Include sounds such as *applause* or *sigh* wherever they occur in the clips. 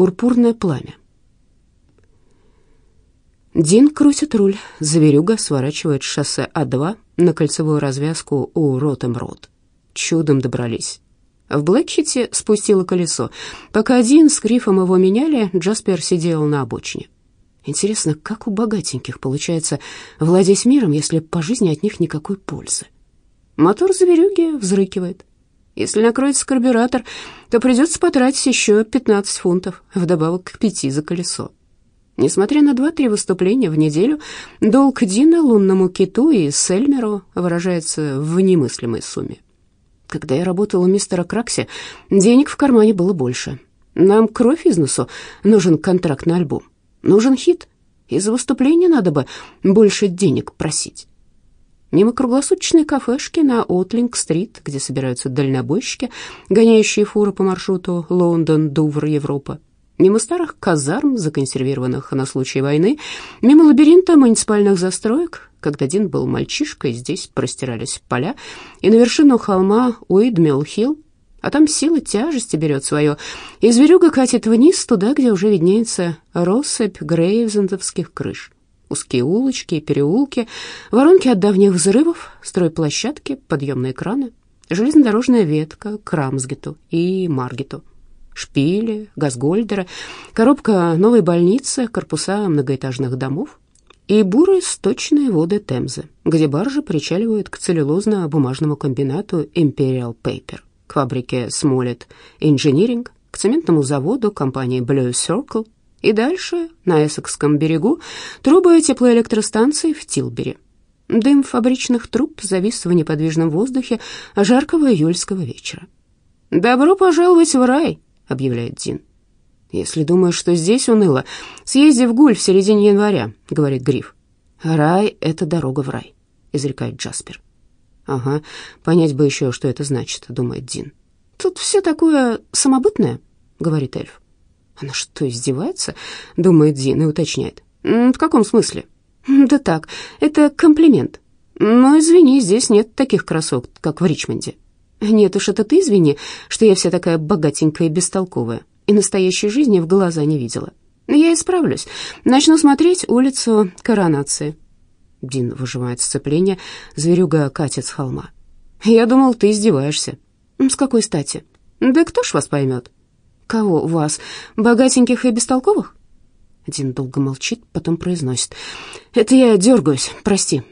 Пурпурное пламя. Дин крутит руль, заверюга сворачивает шоссе А2 на кольцевую развязку у Ротем-Рот. Чудом добрались. В Блэкхите спустило колесо. Пока Дин с Грифом его меняли, Джаспер сидел на обочине. Интересно, как у богатеньких получается владеть миром, если по жизни от них никакой пользы? Мотор заверюги взрыкивает. Если накроется карбюратор, то придется потратить еще 15 фунтов, вдобавок к пяти за колесо. Несмотря на два-три выступления в неделю, долг Дина лунному киту и Сельмеру выражается в немыслимой сумме. Когда я работала у мистера Кракси, денег в кармане было больше. Нам кровь из носу, нужен контракт на альбом, нужен хит. И за выступление надо бы больше денег просить. Мимо круглосуточной кафешки на Отлинг-стрит, где собираются дальнобойщики, гоняющие фуры по маршруту Лондон-Дувр-Европа, мимо старых казарм, законсервированных на случай войны, мимо лабиринта муниципальных застроек. Когда Дин был мальчишкой, здесь простирались поля, и на вершину холма Уидмилл-Хилл, а там сила тяжести берет свое, и зверюга катит вниз туда, где уже виднеется россыпь грейвзендовских крыш. Узкие улочки и переулки, воронки от давних взрывов, стройплощадки, подъемные краны, железнодорожная ветка к Рамсгету и Маргету шпили, газгольдеры, коробка новой больницы, корпуса многоэтажных домов и бурые сточные воды Темзы, где баржи причаливают к целлюлозно-бумажному комбинату Imperial Paper, к фабрике Smollett Engineering, к цементному заводу компании Blue Circle и дальше, на Эссекском берегу, трубы теплоэлектростанции в Тилбери. Дым фабричных труб завис в неподвижном воздухе жаркого июльского вечера. «Добро пожаловать в рай!» объявляет Дин. «Если думаешь, что здесь уныло, съезди в Гуль в середине января», — говорит Гриф. «Рай — это дорога в рай», — изрекает Джаспер. «Ага, понять бы еще, что это значит», — думает Дин. «Тут все такое самобытное», — говорит эльф. «Она что, издевается?» — думает Дин и уточняет. «В каком смысле?» «Да так, это комплимент. Но, извини, здесь нет таких красок, как в Ричмонде». Нет уж, это ты извини, что я вся такая богатенькая и бестолковая, и настоящей жизни в глаза не видела. Я исправлюсь. Начну смотреть улицу Коронации. Дин выжимает сцепление, зверюга катит с холма. Я думал, ты издеваешься. С какой стати? Да кто ж вас поймет? Кого вас? Богатеньких и бестолковых? Дин долго молчит, потом произносит. Это я дергаюсь, прости.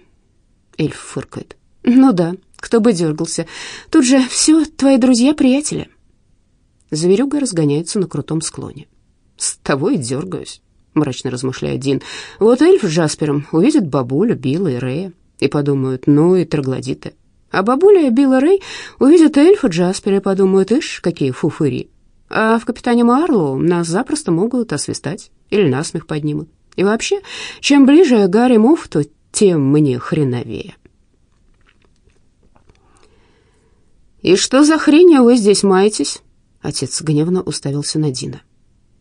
Эльф фыркает. Ну да, кто бы дергался. Тут же все твои друзья-приятели. Зверюга разгоняется на крутом склоне. С того и дергаюсь, мрачно размышляет Дин. Вот эльф с Джаспером увидят бабулю, Билла и Рэя и подумают, ну и троглодиты. А бабуля, Билла, Рэй увидят эльфа Джаспера и подумают, ишь, какие фуфыри. А в «Капитане Марлоу» нас запросто могут освистать или насмех поднимут. И вообще, чем ближе Гарри Муфту, тем мне хреновее. «И что за хрень вы здесь маетесь?» Отец гневно уставился на Дина.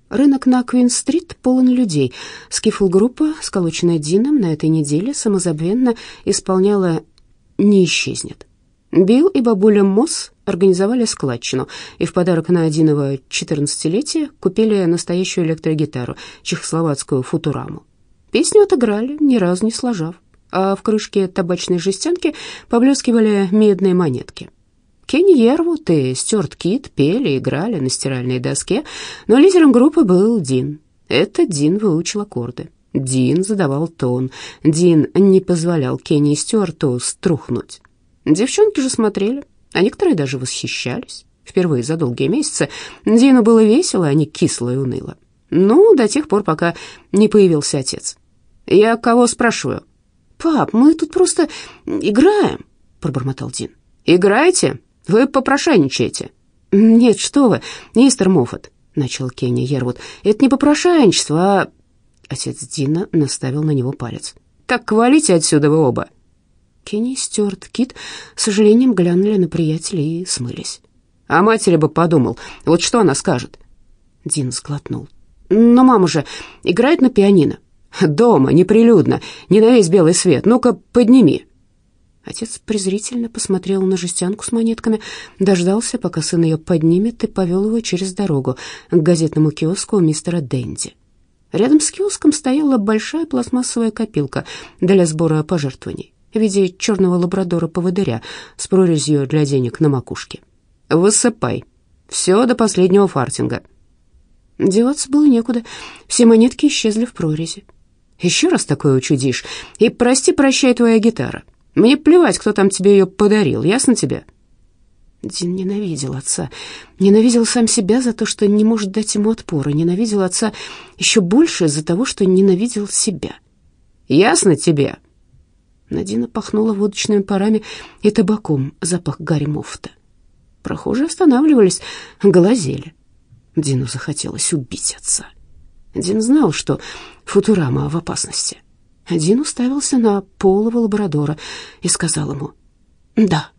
Рынок на Квин-стрит полон людей. Скифл-группа, сколоченная Дином, на этой неделе самозабвенно исполняла «Не исчезнет». Билл и бабуля Мосс организовали складчину и в подарок на Диново 14-летие купили настоящую электрогитару, чехословацкую «Футураму». Песню отыграли, ни разу не сложав, а в крышке табачной жестянки поблескивали медные монетки. Кенни Ервуд и Стюарт Кит пели, играли на стиральной доске, но лидером группы был Дин. Это Дин выучил аккорды. Дин задавал тон. Дин не позволял Кенни и Стюарту струхнуть. Девчонки же смотрели, а некоторые даже восхищались. Впервые за долгие месяцы Дину было весело, а не кисло и уныло. Ну, до тех пор, пока не появился отец. «Я кого спрашиваю?» «Пап, мы тут просто играем», — пробормотал Дин. «Играете? Вы попрошайничаете». «Нет, что вы, мистер Моффат», — начал Кенни Ервуд. «Это не попрошайничество, а...» Отец Дина наставил на него палец. «Так валите отсюда вы оба». Кенни и Стюарт Кит с сожалением глянули на приятеля и смылись. «А матери бы подумал, вот что она скажет?» Дин сглотнул. «Но мама же играет на пианино». «Дома, неприлюдно, не на весь белый свет. Ну-ка, подними». Отец презрительно посмотрел на жестянку с монетками, дождался, пока сын ее поднимет, и повел его через дорогу к газетному киоску мистера Дэнди. Рядом с киоском стояла большая пластмассовая копилка для сбора пожертвований в виде черного лабрадора-поводыря с прорезью для денег на макушке. «Высыпай. Все до последнего фартинга». Деваться было некуда, все монетки исчезли в прорези. «Еще раз такое учудишь, и прости-прощай твоя гитара. Мне плевать, кто там тебе ее подарил, ясно тебе?» Дин ненавидел отца, ненавидел сам себя за то, что не может дать ему отпора, ненавидел отца еще больше из-за того, что ненавидел себя. «Ясно тебе?» Надина пахнула водочными парами и табаком, запах Гарри Мофта. Прохожие останавливались, глазели. Дину захотелось убить отца. Дин знал, что Футурама в опасности. Дин уставился на полого лабрадора и сказал ему «Да».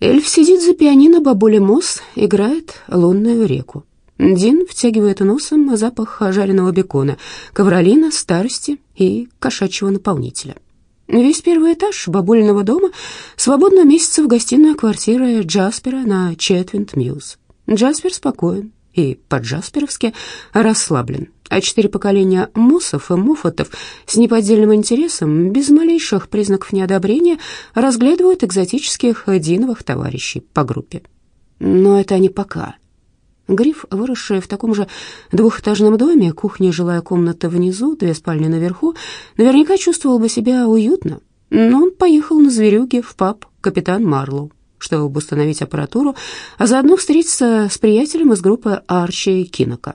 Эльф сидит за пианино, бабуля Мосс играет лунную реку. Дин втягивает носом запах жареного бекона, ковролина, старости и кошачьего наполнителя. Весь первый этаж бабулиного дома свободно вместятся в гостиную квартиры Джаспера на Четвинд-Мьюз. Джаспер спокоен и по-джасперовски расслаблен, а четыре поколения Муссов и Муффатов с неподдельным интересом, без малейших признаков неодобрения, разглядывают экзотических диновых товарищей по группе. Но это они пока. Гриф, выросший в таком же двухэтажном доме, кухня и жилая комната внизу, две спальни наверху, наверняка чувствовал бы себя уютно. Но он поехал на зверюги в паб «Капитан Марлоу», чтобы установить аппаратуру, а заодно встретиться с приятелем из группы Арчи Кинока.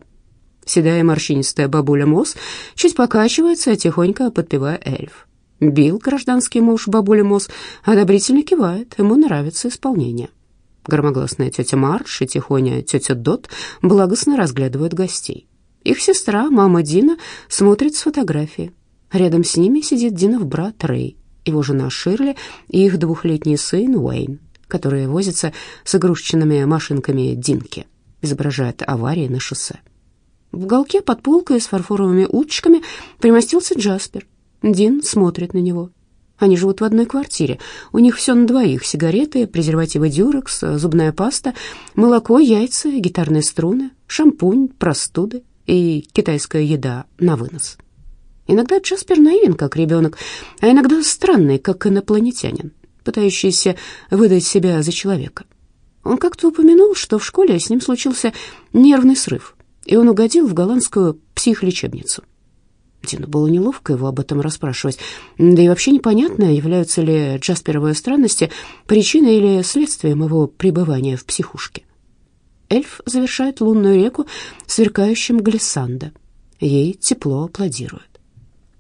Седая морщинистая бабуля Мосс чуть покачивается, тихонько подпевая эльф. Билл, гражданский муж бабули Мосс, одобрительно кивает, ему нравится исполнение. Громогласная тетя Марш и тихоня тетя Дот благостно разглядывают гостей. Их сестра, мама Дина, смотрит с фотографии. Рядом с ними сидит Динов брат Рэй, его жена Ширли и их двухлетний сын Уэйн, которые возятся с игрушечными машинками Динки, изображают аварии на шоссе. В уголке под полкой с фарфоровыми уточками примостился Джаспер. Дин смотрит на него. Они живут в одной квартире. У них все на двоих. Сигареты, презервативы дюрекс, зубная паста, молоко, яйца, гитарные струны, шампунь, простуды и китайская еда на вынос. Иногда Джаспер наивен, как ребенок, а иногда странный, как инопланетянин, пытающийся выдать себя за человека. Он как-то упомянул, что в школе с ним случился нервный срыв, и он угодил в голландскую психлечебницу. Дину было неловко его об этом расспрашивать. Да и вообще непонятно, являются ли Джасперовые странности причиной или следствием его пребывания в психушке. Эльф завершает лунную реку сверкающим глиссандо. Ей тепло аплодируют.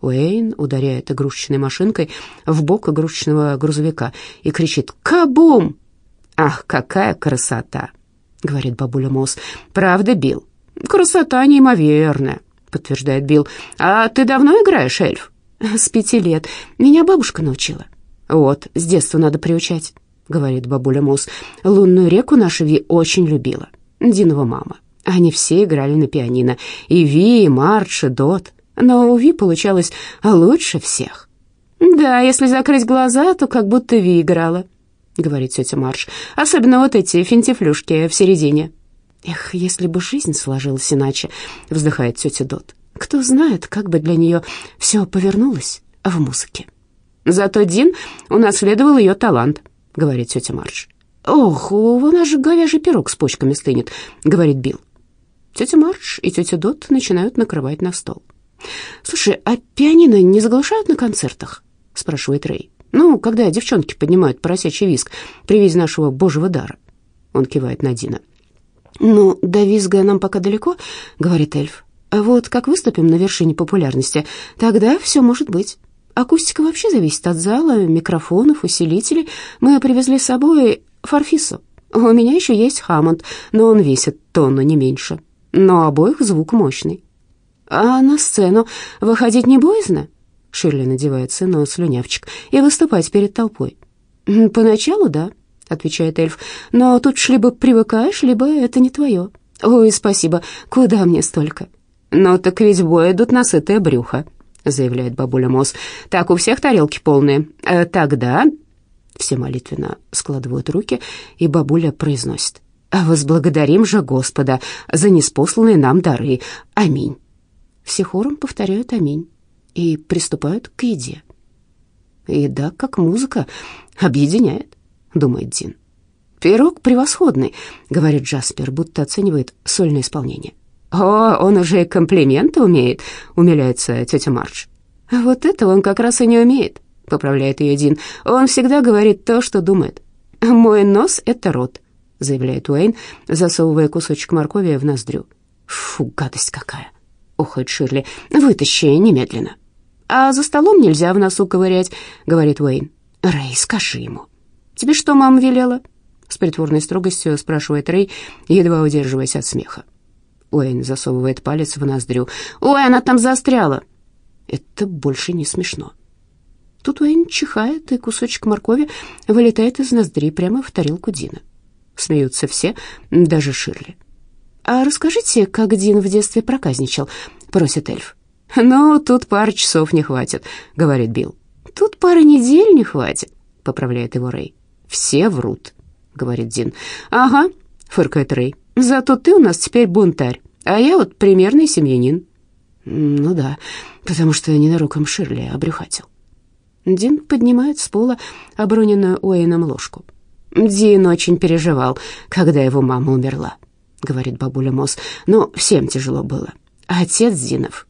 Уэйн ударяет игрушечной машинкой в бок игрушечного грузовика и кричит «Кабум!» «Ах, какая красота!» — говорит бабуля Мосс. «Правда, Билл? Красота неимоверная!» — подтверждает Билл. «А ты давно играешь, эльф?» «С пяти лет. Меня бабушка научила». «Вот, с детства надо приучать», — говорит бабуля Мосс. «Лунную реку наша Ви очень любила. Динова мама. Они все играли на пианино. И Ви, и Марч, и Дот. Но у Ви получалось лучше всех». «Да, если закрыть глаза, то как будто Ви играла», — говорит тетя Марш. «Особенно вот эти финтифлюшки в середине». Эх, если бы жизнь сложилась иначе, вздыхает тетя Дот. Кто знает, как бы для нее все повернулось в музыке. Зато Дин унаследовал ее талант, говорит тетя Марш. Ох, у нас же говяжий пирог с почками стынет, говорит Билл. Тетя Марш и тетя Дот начинают накрывать на стол. «Слушай, а пианино не заглушают на концертах?» — спрашивает Рэй. «Ну, когда девчонки поднимают поросячий виск при виде нашего божьего дара». Он кивает на Дина. «Ну, до визга нам пока далеко», — говорит эльф. «А вот как выступим на вершине популярности, тогда все может быть. Акустика вообще зависит от зала, микрофонов, усилителей. Мы привезли с собой фарфису. У меня еще есть Хаммонд, но он весит тонну, не меньше. Но обоих звук мощный». «А на сцену выходить не боязно?» Ширли надевает сыну слюнявчик и выступать перед толпой. «Поначалу, да», отвечает эльф. «Но тут ж либо привыкаешь, либо это не твое». «Ой, спасибо, куда мне столько?» «Ну так ведь в бой идут насытое брюхо», — заявляет бабуля Мосс. «Так, у всех тарелки полные. Э, тогда...» Все молитвенно складывают руки, и бабуля произносит. «Возблагодарим же Господа за неспосланные нам дары. Аминь». Все хором повторяют «Аминь» и приступают к еде. «Еда, как музыка, объединяет», — думает Дин. «Пирог превосходный», — говорит Джаспер, будто оценивает сольное исполнение. «О, он уже комплименты умеет», — умиляется тетя Мардж. «Вот это он как раз и не умеет», — поправляет ее Дин. «Он всегда говорит то, что думает». «Мой нос — это рот», — заявляет Уэйн, засовывая кусочек моркови в ноздрю. «Фу, гадость какая!» — охает Ширли. «Вытащи немедленно». «А за столом нельзя в носу ковырять», — говорит Уэйн. «Рэй, скажи ему». «Тебе что мама велела?» С притворной строгостью спрашивает Рэй, едва удерживаясь от смеха. Уэйн засовывает палец в ноздрю. «Ой, она там застряла!» Это больше не смешно. Тут Уэйн чихает, и кусочек моркови вылетает из ноздри прямо в тарелку Дина. Смеются все, даже Ширли. «А расскажите, как Дин в детстве проказничал?» — просит эльф. «Ну, тут пары часов не хватит», — говорит Билл. «Тут пары недель не хватит», — поправляет его Рэй. «Все врут», — говорит Дин. «Ага», — фыркает Рэй. Зато ты у нас теперь бунтарь, а я вот примерный семьянин». «Ну да, потому что ненароком Ширли обрюхатил». Дин поднимает с пола оброненную Уэйном ложку. «Дин очень переживал, когда его мама умерла», — говорит бабуля Мосс. «Но всем тяжело было. Отец Динов...»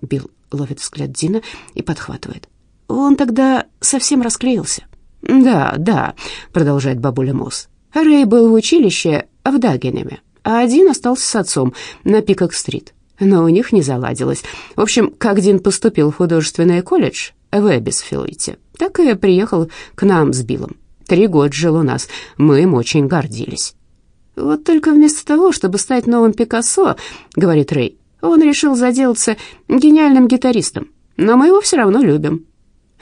Билл ловит взгляд Дина и подхватывает. «Он тогда совсем расклеился». «Да, да», — продолжает бабуля Мосс. Рэй был в училище в Дагенеме, а один остался с отцом на Пикок-стрит. Но у них не заладилось. В общем, как Дин поступил в художественный колледж в Эбисфилите, так и приехал к нам с Биллом. Три года жил у нас, мы им очень гордились. «Вот только вместо того, чтобы стать новым Пикассо, — говорит Рэй, — он решил заделаться гениальным гитаристом, но мы его все равно любим».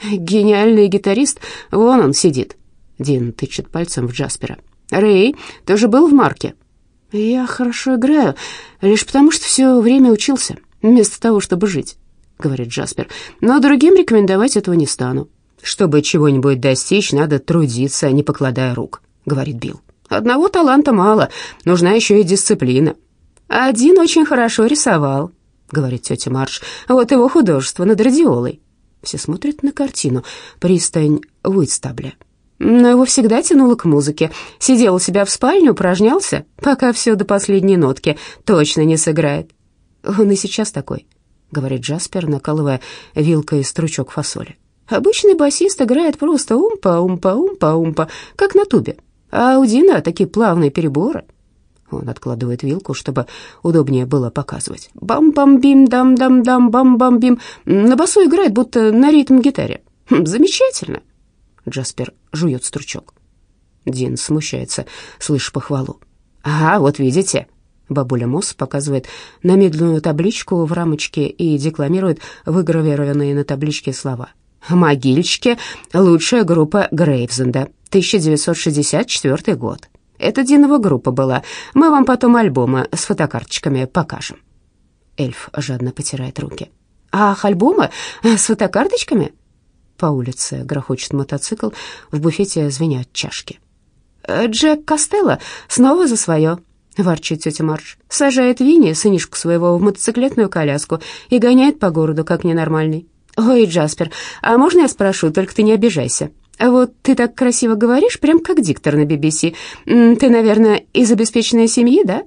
«Гениальный гитарист, вон он сидит», — Дин тычет пальцем в Джаспера. «Рэй, ты же был в Марке?» «Я хорошо играю, лишь потому что все время учился, вместо того, чтобы жить», — говорит Джаспер. «Но другим рекомендовать этого не стану. Чтобы чего-нибудь достичь, надо трудиться, не покладая рук», — говорит Билл. «Одного таланта мало, нужна еще и дисциплина». «Один очень хорошо рисовал», — говорит тетя Марш. «Вот его художество над радиолой». Все смотрят на картину «Пристань Уитстабля» но его всегда тянуло к музыке. Сидел у себя в спальне, упражнялся, пока все до последней нотки точно не сыграет. Он и сейчас такой, говорит Джаспер, накалывая вилкой стручок фасоли. Обычный басист играет просто умпа-умпа-умпа-умпа, как на тубе. А у Дина такие плавные переборы. Он откладывает вилку, чтобы удобнее было показывать. Бам-бам-бим, дам-дам-дам, бам-бам-бим. На басу играет, будто на ритм-гитаре. Хм, замечательно. Джаспер жует стручок. Дин смущается, слышь похвалу. «Ага, вот видите». Бабуля Мосс показывает на медленную табличку в рамочке и декламирует выгравированные на табличке слова. «Могильщики — лучшая группа Грейвзенда, 1964 год. Это Динова группа была. Мы вам потом альбомы с фотокарточками покажем». Эльф жадно потирает руки. «Ах, альбомы с фотокарточками?» По улице грохочет мотоцикл, в буфете звенят чашки. «Э, «Джек Костелло снова за свое», — ворчит тетя Мардж. «Сажает Винни, сынишку своего, в мотоциклетную коляску и гоняет по городу, как ненормальный». «Ой, Джаспер, а можно я спрошу, только ты не обижайся?» «Вот ты так красиво говоришь, прям как диктор на BBC. Ты, наверное, из обеспеченной семьи, да?»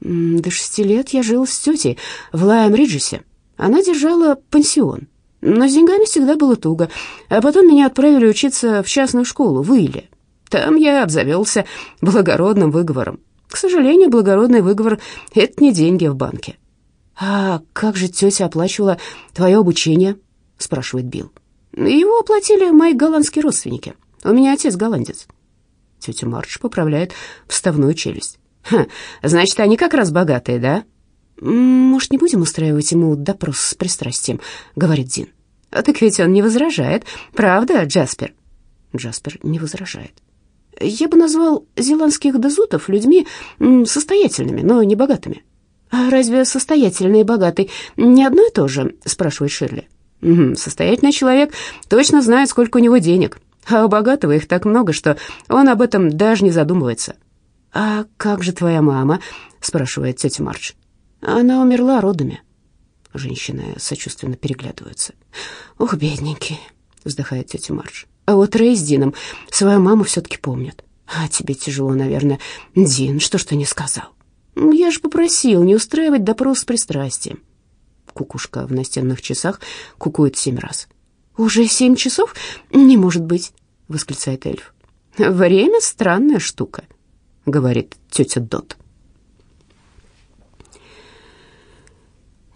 «До шести лет я жил с тетей в Лайм-Риджесе. Она держала пансион. Но с деньгами всегда было туго. А потом меня отправили учиться в частную школу в Иле. Там я обзавелся благородным выговором. К сожалению, благородный выговор — это не деньги в банке. «А как же тетя оплачивала твое обучение?» — спрашивает Билл. «Его оплатили мои голландские родственники. У меня отец голландец». Тетя Марч поправляет вставную челюсть. «Ха, значит, они как раз богатые, да?» «Может, не будем устраивать ему допрос с пристрастием?» — говорит Дин. «А так ведь он не возражает, правда, Джаспер?» Джаспер не возражает. «Я бы назвал зеландских дезутов людьми состоятельными, но не богатыми». «А разве состоятельный и богатый не одно и то же?» — спрашивает Ширли. Угу, состоятельный человек точно знает, сколько у него денег, а у богатого их так много, что он об этом даже не задумывается. «А как же твоя мама?» — спрашивает тетя Марч. «Она умерла родами». Женщины сочувственно переглядываются. «Ох, бедненький», — вздыхает тетя Марч. «А вот Рэй с Дином свою маму все-таки помнят. А тебе тяжело, наверное. Дин, что ж ты не сказал?» «Я же попросил не устраивать допрос с пристрастием». Кукушка в настенных часах кукует семь раз. «Уже семь часов? Не может быть!» — восклицает эльф. «Время — странная штука», — говорит тетя Дот.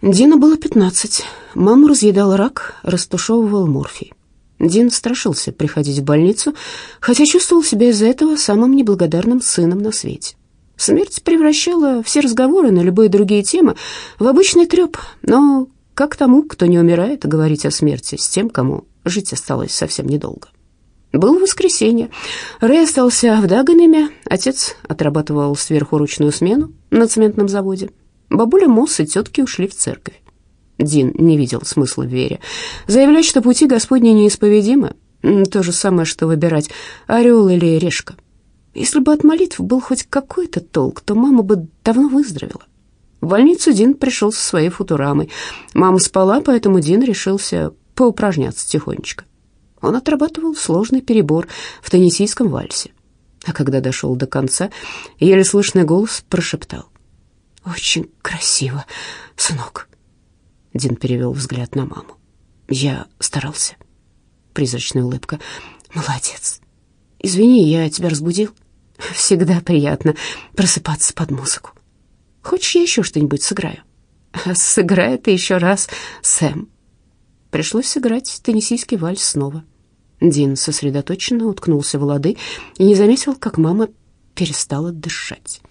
Дину было пятнадцать. Маму разъедал рак, растушевывал морфий. Дин страшился приходить в больницу, хотя чувствовал себя из-за этого самым неблагодарным сыном на свете. Смерть превращала все разговоры на любые другие темы в обычный треп, но как тому, кто не умирает, говорить о смерти с тем, кому жить осталось совсем недолго. Было воскресенье. Рэй остался в Даганеме, отец отрабатывал сверху ручную смену на цементном заводе. Бабуля Мосс и тетки ушли в церковь. Дин не видел смысла в вере. Заявлять, что пути Господни неисповедимы, то же самое, что выбирать орел или решка. Если бы от молитв был хоть какой-то толк, то мама бы давно выздоровела. В больницу Дин пришел со своей футурамой. Мама спала, поэтому Дин решился поупражняться тихонечко. Он отрабатывал сложный перебор в теннисийском вальсе. А когда дошел до конца, еле слышный голос прошептал. «Очень красиво, сынок». Дин перевел взгляд на маму. «Я старался». Призрачная улыбка. «Молодец. Извини, я тебя разбудил?» «Всегда приятно просыпаться под музыку. Хочешь, я еще что-нибудь сыграю?» *laughs* «Сыграй ты еще раз, Сэм». Пришлось сыграть теннисийский вальс снова. Дин сосредоточенно уткнулся в лады и не заметил, как мама перестала дышать.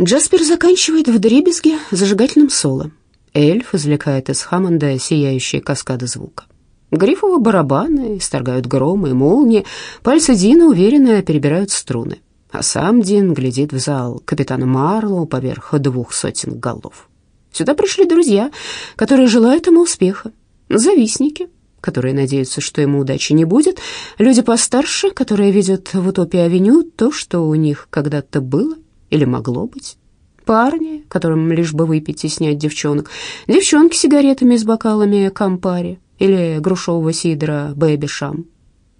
Джаспер заканчивает в дребезге зажигательным соло. Эльф извлекает из Хаммонда сияющие каскады звука. Грифовые барабаны исторгают громы и молнии, пальцы Дина уверенно перебирают струны, а сам Дин глядит в зал капитана Марлоу поверх двух сотен голов. Сюда пришли друзья, которые желают ему успеха, завистники, которые надеются, что ему удачи не будет, люди постарше, которые видят в Утопии-авеню то, что у них когда-то было или могло быть. Парни, которым лишь бы выпить и снять девчонок, девчонки с сигаретами с бокалами Кампари или грушевого сидра Бэби-Шам.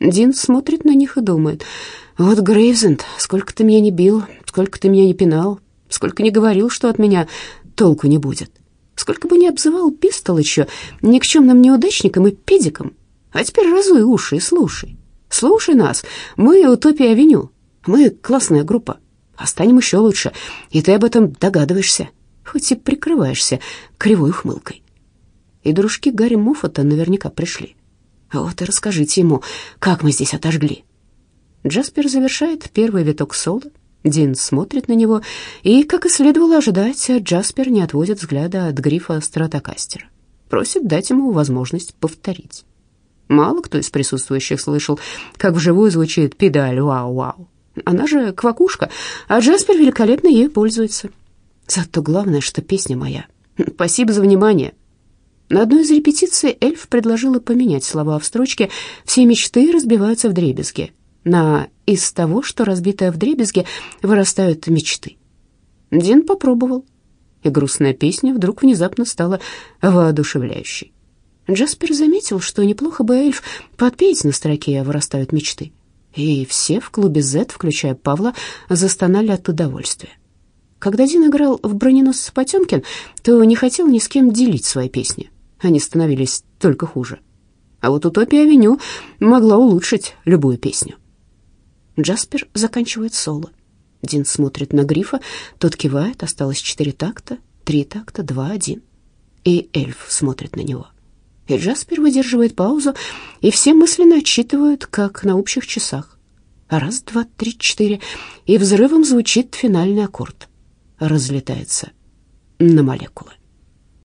Дин смотрит на них и думает, «Вот, Грейвзенд, сколько ты меня не бил, сколько ты меня не пинал, сколько не говорил, что от меня толку не будет, сколько бы ни обзывал Пистолыча никчемным неудачником и педиком, а теперь разуй уши и слушай. Слушай нас, мы Утопия-авеню, мы классная группа, а станем еще лучше, и ты об этом догадываешься, хоть и прикрываешься кривой ухмылкой. И дружки Гарри Моффата наверняка пришли. Вот и расскажите ему, как мы здесь отожгли. Джаспер завершает первый виток соло. Дин смотрит на него, и, как и следовало ожидать, Джаспер не отводит взгляда от грифа стратокастера. Просит дать ему возможность повторить. Мало кто из присутствующих слышал, как вживую звучит педаль «Вау-вау». Она же квакушка, а Джаспер великолепно ею пользуется. Зато главное, что песня моя. Спасибо за внимание. На одной из репетиций эльф предложила поменять слова в строчке «Все мечты разбиваются в дребезги» на «Из того, что разбитое в дребезги, вырастают мечты». Дин попробовал, и грустная песня вдруг внезапно стала воодушевляющей. Джаспер заметил, что неплохо бы эльф подпеть на строке «Вырастают мечты» и все в клубе Z, включая Павла, застонали от удовольствия. Когда Дин играл в броненосце Потемкин, то не хотел ни с кем делить свои песни. Они становились только хуже. А вот «Утопия-авеню» могла улучшить любую песню. Джаспер заканчивает соло. Дин смотрит на Грифа, тот кивает, осталось четыре такта, три такта, два, один. И эльф смотрит на него. И Джаспер выдерживает паузу, и все мысленно отсчитывают, как на общих часах. Раз, два, три, четыре, и взрывом звучит финальный аккорд. Разлетается на молекулы.